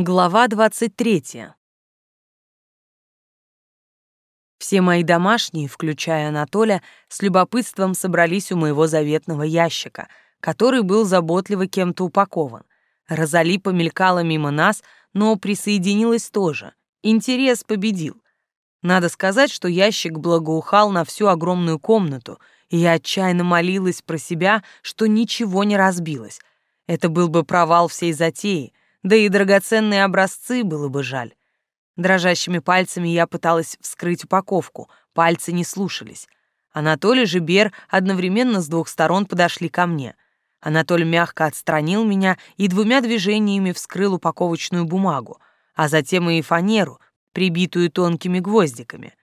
Глава 23. Все мои домашние, включая Анатоля, с любопытством собрались у моего заветного ящика, который был заботливо кем-то упакован. Розали помелькала мимо нас, но присоединилась тоже. Интерес победил. Надо сказать, что ящик благоухал на всю огромную комнату, и я отчаянно молилась про себя, что ничего не разбилось. Это был бы провал всей затеи — да и драгоценные образцы было бы жаль. Дрожащими пальцами я пыталась вскрыть упаковку, пальцы не слушались. Анатолий же Бер одновременно с двух сторон подошли ко мне. Анатолий мягко отстранил меня и двумя движениями вскрыл упаковочную бумагу, а затем и фанеру, прибитую тонкими гвоздиками.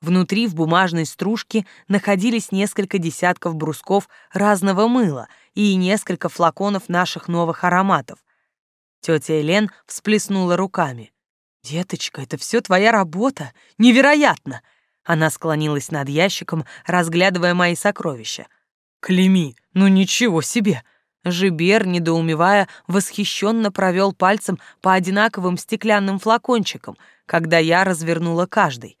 Внутри в бумажной стружке находились несколько десятков брусков разного мыла и несколько флаконов наших новых ароматов — Тетя Элен всплеснула руками. «Деточка, это все твоя работа? Невероятно!» Она склонилась над ящиком, разглядывая мои сокровища. «Клеми, ну ничего себе!» Жибер, недоумевая, восхищенно провел пальцем по одинаковым стеклянным флакончикам, когда я развернула каждый.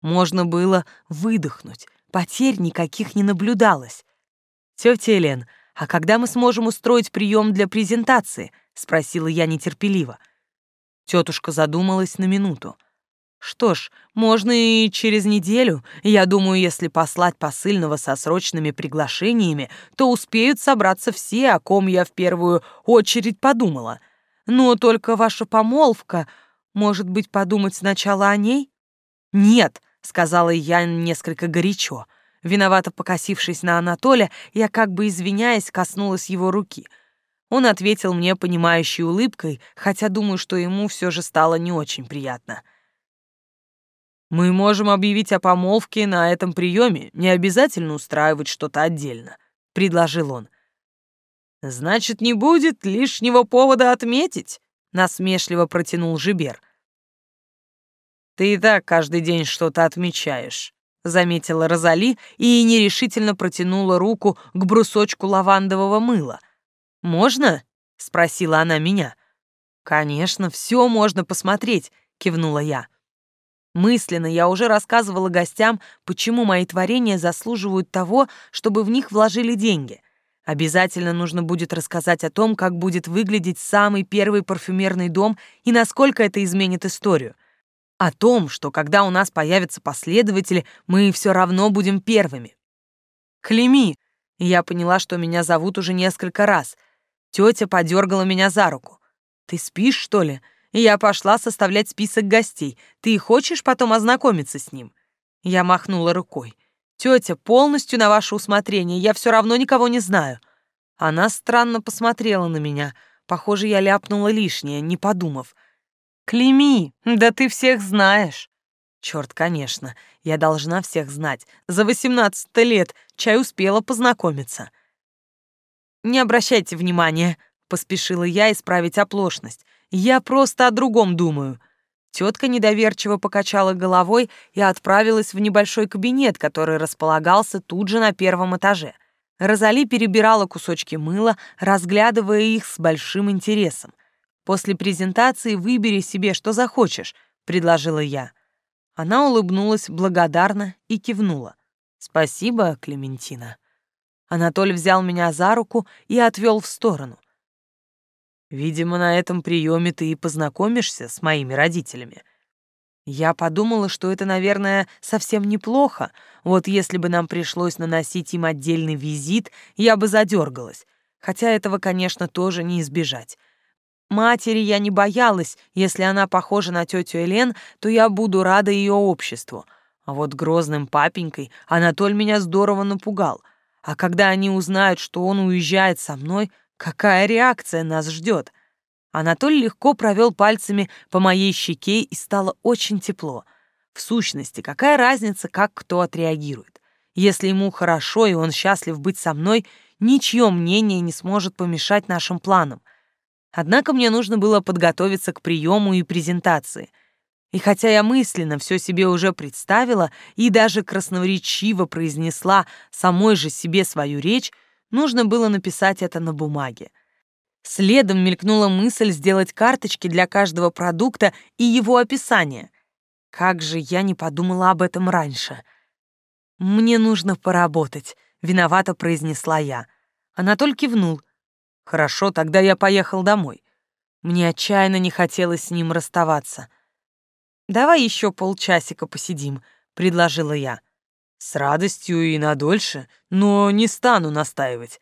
Можно было выдохнуть, потерь никаких не наблюдалось. «Тетя Элен, а когда мы сможем устроить прием для презентации?» — спросила я нетерпеливо. Тетушка задумалась на минуту. Что ж, можно и через неделю. Я думаю, если послать посыльного со срочными приглашениями, то успеют собраться все, о ком я в первую очередь подумала. Но только ваша помолвка, может быть, подумать сначала о ней? Нет, сказала я несколько горячо. Виновато покосившись на Анатолия, я как бы извиняясь коснулась его руки — он ответил мне понимающей улыбкой, хотя думаю, что ему все же стало не очень приятно. «Мы можем объявить о помолвке на этом приеме, не обязательно устраивать что-то отдельно», — предложил он. «Значит, не будет лишнего повода отметить», — насмешливо протянул Жибер. «Ты и так каждый день что-то отмечаешь», — заметила Розали и нерешительно протянула руку к брусочку лавандового мыла — «Можно?» — спросила она меня. «Конечно, все можно посмотреть», — кивнула я. Мысленно я уже рассказывала гостям, почему мои творения заслуживают того, чтобы в них вложили деньги. Обязательно нужно будет рассказать о том, как будет выглядеть самый первый парфюмерный дом и насколько это изменит историю. О том, что когда у нас появятся последователи, мы все равно будем первыми. Клеми. Я поняла, что меня зовут уже несколько раз — Тетя подергала меня за руку. «Ты спишь, что ли?» И я пошла составлять список гостей. Ты хочешь потом ознакомиться с ним?» Я махнула рукой. «Тетя, полностью на ваше усмотрение, я все равно никого не знаю». Она странно посмотрела на меня. Похоже, я ляпнула лишнее, не подумав. «Клеми, да ты всех знаешь». Черт, конечно, я должна всех знать. За восемнадцать лет чай успела познакомиться. «Не обращайте внимания», — поспешила я исправить оплошность. «Я просто о другом думаю». Тетка недоверчиво покачала головой и отправилась в небольшой кабинет, который располагался тут же на первом этаже. Розали перебирала кусочки мыла, разглядывая их с большим интересом. «После презентации выбери себе, что захочешь», — предложила я. Она улыбнулась благодарно и кивнула. «Спасибо, Клементина». Анатолий взял меня за руку и отвел в сторону. «Видимо, на этом приеме ты и познакомишься с моими родителями». Я подумала, что это, наверное, совсем неплохо. Вот если бы нам пришлось наносить им отдельный визит, я бы задергалась. Хотя этого, конечно, тоже не избежать. Матери я не боялась, если она похожа на тетю Элен, то я буду рада ее обществу. А вот грозным папенькой Анатоль меня здорово напугал — а когда они узнают, что он уезжает со мной, какая реакция нас ждет? Анатолий легко провел пальцами по моей щеке и стало очень тепло. В сущности, какая разница, как кто отреагирует? Если ему хорошо и он счастлив быть со мной, ничье мнение не сможет помешать нашим планам. Однако мне нужно было подготовиться к приему и презентации — и хотя я мысленно все себе уже представила и даже красноречиво произнесла самой же себе свою речь, нужно было написать это на бумаге. Следом мелькнула мысль сделать карточки для каждого продукта и его описание. Как же я не подумала об этом раньше. «Мне нужно поработать», — виновато произнесла я. Анатоль кивнул. «Хорошо, тогда я поехал домой». Мне отчаянно не хотелось с ним расставаться. «Давай еще полчасика посидим», — предложила я. «С радостью и надольше, но не стану настаивать.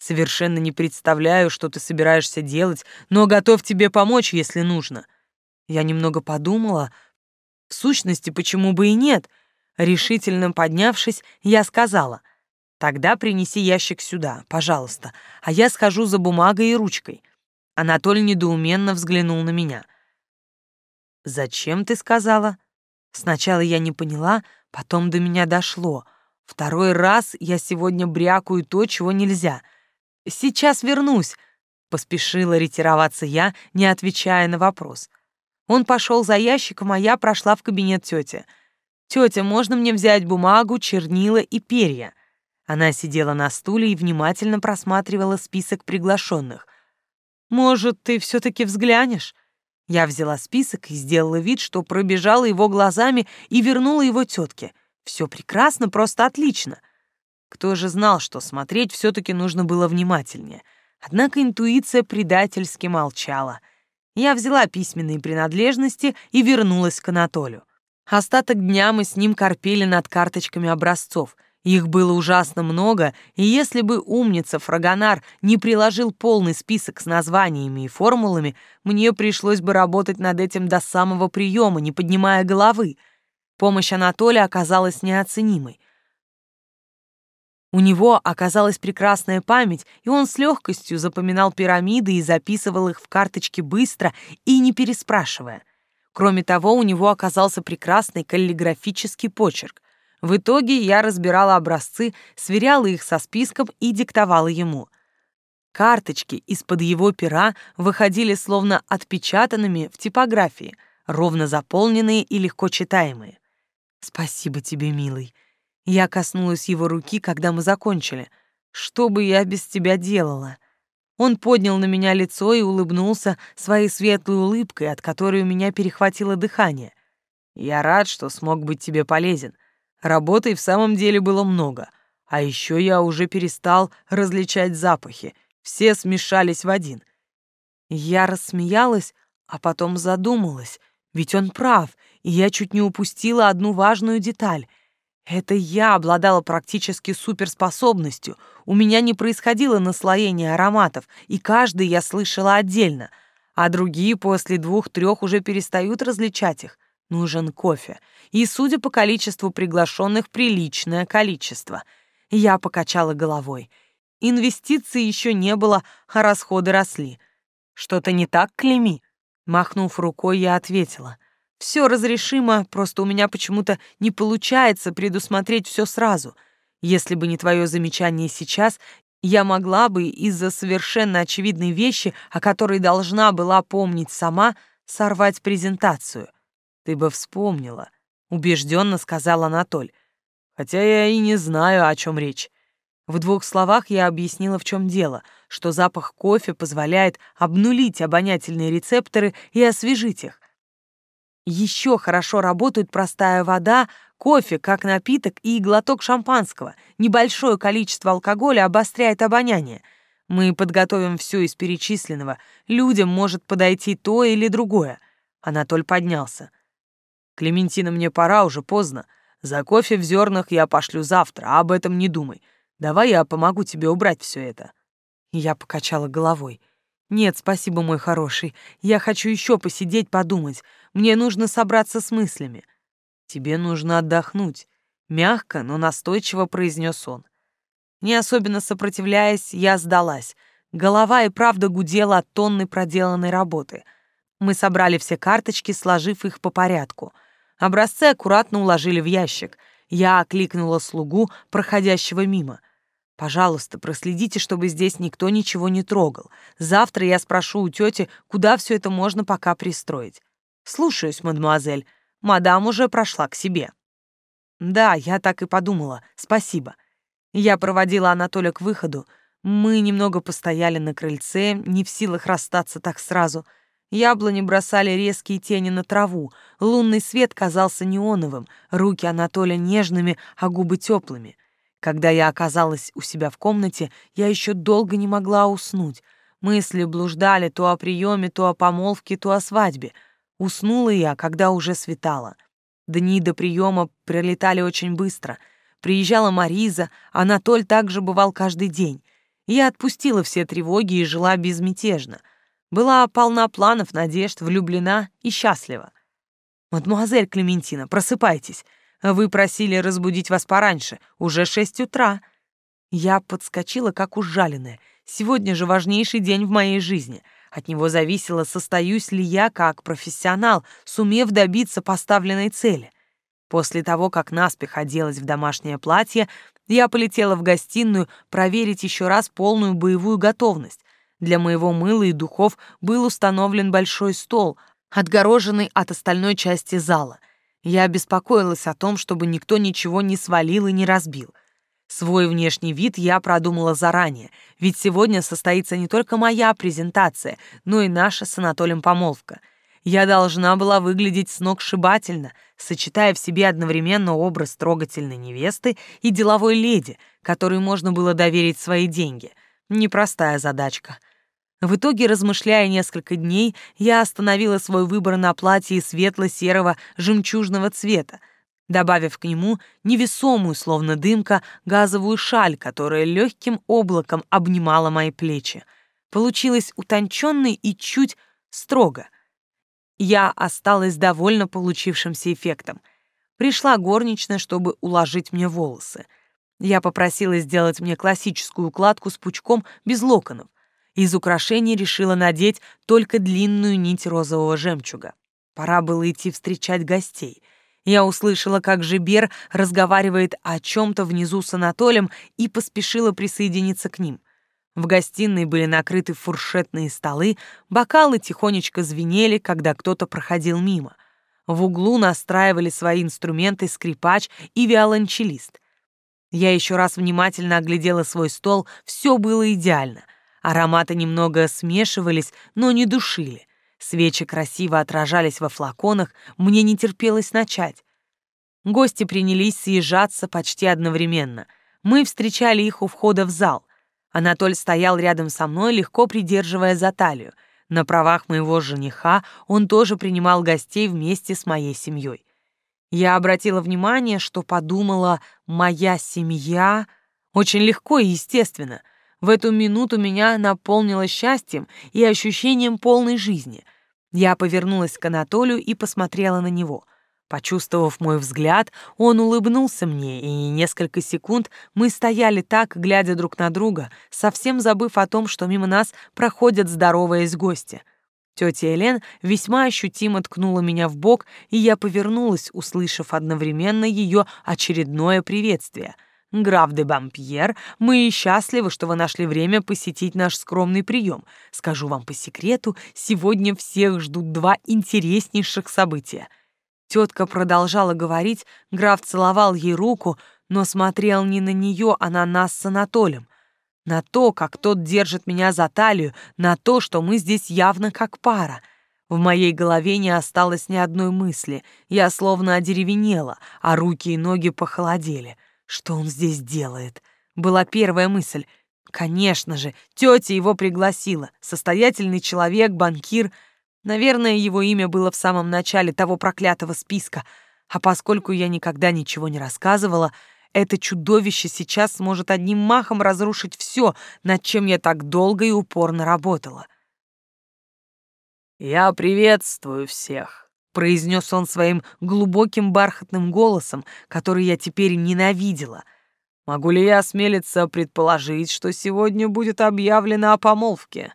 Совершенно не представляю, что ты собираешься делать, но готов тебе помочь, если нужно. Я немного подумала. В сущности, почему бы и нет? Решительно поднявшись, я сказала, «Тогда принеси ящик сюда, пожалуйста, а я схожу за бумагой и ручкой». Анатолий недоуменно взглянул на меня. «Зачем ты сказала?» Сначала я не поняла, потом до меня дошло. Второй раз я сегодня брякаю то, чего нельзя — «Сейчас вернусь», — поспешила ретироваться я, не отвечая на вопрос. Он пошел за ящиком, а я прошла в кабинет тети. «Тетя, можно мне взять бумагу, чернила и перья?» Она сидела на стуле и внимательно просматривала список приглашенных. «Может, ты все-таки взглянешь?» Я взяла список и сделала вид, что пробежала его глазами и вернула его тетке. Все прекрасно, просто отлично. Кто же знал, что смотреть все-таки нужно было внимательнее. Однако интуиция предательски молчала. Я взяла письменные принадлежности и вернулась к Анатолию. Остаток дня мы с ним корпели над карточками образцов. Их было ужасно много, и если бы умница Фрагонар не приложил полный список с названиями и формулами, мне пришлось бы работать над этим до самого приема, не поднимая головы. Помощь Анатолия оказалась неоценимой. У него оказалась прекрасная память, и он с легкостью запоминал пирамиды и записывал их в карточки быстро и не переспрашивая. Кроме того, у него оказался прекрасный каллиграфический почерк. В итоге я разбирала образцы, сверяла их со списком и диктовала ему. Карточки из-под его пера выходили словно отпечатанными в типографии, ровно заполненные и легко читаемые. «Спасибо тебе, милый», я коснулась его руки, когда мы закончили. Что бы я без тебя делала? Он поднял на меня лицо и улыбнулся своей светлой улыбкой, от которой у меня перехватило дыхание. Я рад, что смог быть тебе полезен. Работы в самом деле было много. А еще я уже перестал различать запахи. Все смешались в один. Я рассмеялась, а потом задумалась. Ведь он прав, и я чуть не упустила одну важную деталь — это я обладала практически суперспособностью. У меня не происходило наслоения ароматов, и каждый я слышала отдельно, а другие после двух-трех уже перестают различать их. Нужен кофе. И, судя по количеству приглашенных, приличное количество. Я покачала головой. Инвестиций еще не было, а расходы росли. Что-то не так, Клеми? Махнув рукой, я ответила. Все разрешимо, просто у меня почему-то не получается предусмотреть все сразу. Если бы не твое замечание сейчас, я могла бы из-за совершенно очевидной вещи, о которой должна была помнить сама, сорвать презентацию. Ты бы вспомнила, убежденно сказал Анатоль. Хотя я и не знаю, о чем речь. В двух словах я объяснила, в чем дело, что запах кофе позволяет обнулить обонятельные рецепторы и освежить их. Еще хорошо работают простая вода, кофе как напиток и глоток шампанского. Небольшое количество алкоголя обостряет обоняние. Мы подготовим все из перечисленного. Людям может подойти то или другое. Анатоль поднялся. Клементина, мне пора, уже поздно. За кофе в зернах я пошлю завтра, а об этом не думай. Давай я помогу тебе убрать все это. Я покачала головой. «Нет, спасибо, мой хороший. Я хочу еще посидеть, подумать. Мне нужно собраться с мыслями». «Тебе нужно отдохнуть», — мягко, но настойчиво произнес он. Не особенно сопротивляясь, я сдалась. Голова и правда гудела от тонны проделанной работы. Мы собрали все карточки, сложив их по порядку. Образцы аккуратно уложили в ящик. Я окликнула слугу, проходящего мимо — Пожалуйста, проследите, чтобы здесь никто ничего не трогал. Завтра я спрошу у тети, куда все это можно пока пристроить. Слушаюсь, мадемуазель. Мадам уже прошла к себе. Да, я так и подумала. Спасибо. Я проводила Анатолия к выходу. Мы немного постояли на крыльце, не в силах расстаться так сразу. Яблони бросали резкие тени на траву, лунный свет казался неоновым, руки Анатолия нежными, а губы теплыми. Когда я оказалась у себя в комнате, я еще долго не могла уснуть. Мысли блуждали то о приеме, то о помолвке, то о свадьбе. Уснула я, когда уже светало. Дни до приема пролетали очень быстро. Приезжала Мариза, Анатоль также бывал каждый день. Я отпустила все тревоги и жила безмятежно. Была полна планов, надежд, влюблена и счастлива. «Мадемуазель Клементина, просыпайтесь. Вы просили разбудить вас пораньше, уже шесть утра». Я подскочила, как ужаленная. Сегодня же важнейший день в моей жизни. От него зависело, состоюсь ли я как профессионал, сумев добиться поставленной цели. После того, как наспех оделась в домашнее платье, я полетела в гостиную проверить еще раз полную боевую готовность. Для моего мыла и духов был установлен большой стол, отгороженный от остальной части зала. Я беспокоилась о том, чтобы никто ничего не свалил и не разбил. Свой внешний вид я продумала заранее, ведь сегодня состоится не только моя презентация, но и наша с Анатолием помолвка. Я должна была выглядеть сногсшибательно, сочетая в себе одновременно образ трогательной невесты и деловой леди, которой можно было доверить свои деньги. Непростая задачка. В итоге, размышляя несколько дней, я остановила свой выбор на платье светло-серого жемчужного цвета, добавив к нему невесомую, словно дымка, газовую шаль, которая легким облаком обнимала мои плечи. Получилось утонченно и чуть строго — я осталась довольна получившимся эффектом. Пришла горничная, чтобы уложить мне волосы. Я попросила сделать мне классическую укладку с пучком без локонов. Из украшений решила надеть только длинную нить розового жемчуга. Пора было идти встречать гостей. Я услышала, как Жибер разговаривает о чем-то внизу с Анатолием и поспешила присоединиться к ним — в гостиной были накрыты фуршетные столы, бокалы тихонечко звенели, когда кто-то проходил мимо. В углу настраивали свои инструменты скрипач и виолончелист. Я еще раз внимательно оглядела свой стол, все было идеально. Ароматы немного смешивались, но не душили. Свечи красиво отражались во флаконах, мне не терпелось начать. Гости принялись съезжаться почти одновременно. Мы встречали их у входа в зал. Анатоль стоял рядом со мной, легко придерживая за талию. На правах моего жениха он тоже принимал гостей вместе с моей семьей. Я обратила внимание, что подумала «моя семья» очень легко и естественно. В эту минуту меня наполнило счастьем и ощущением полной жизни. Я повернулась к Анатолию и посмотрела на него. Почувствовав мой взгляд, он улыбнулся мне, и несколько секунд мы стояли так, глядя друг на друга, совсем забыв о том, что мимо нас проходят здороваясь гости. Тетя Элен весьма ощутимо ткнула меня в бок, и я повернулась, услышав одновременно ее очередное приветствие. «Граф де Бампьер, мы счастливы, что вы нашли время посетить наш скромный прием. Скажу вам по секрету, сегодня всех ждут два интереснейших события — Тетка продолжала говорить, граф целовал ей руку, но смотрел не на нее, а на нас с Анатолием. На то, как тот держит меня за талию, на то, что мы здесь явно как пара. В моей голове не осталось ни одной мысли. Я словно одеревенела, а руки и ноги похолодели. Что он здесь делает? Была первая мысль. Конечно же, тетя его пригласила. Состоятельный человек, банкир — Наверное, его имя было в самом начале того проклятого списка, а поскольку я никогда ничего не рассказывала, это чудовище сейчас сможет одним махом разрушить все, над чем я так долго и упорно работала. «Я приветствую всех», — произнес он своим глубоким бархатным голосом, который я теперь ненавидела. «Могу ли я осмелиться предположить, что сегодня будет объявлено о помолвке?»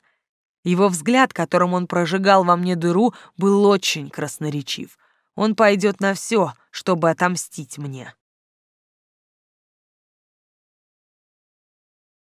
Его взгляд, которым он прожигал во мне дыру, был очень красноречив. Он пойдет на все, чтобы отомстить мне.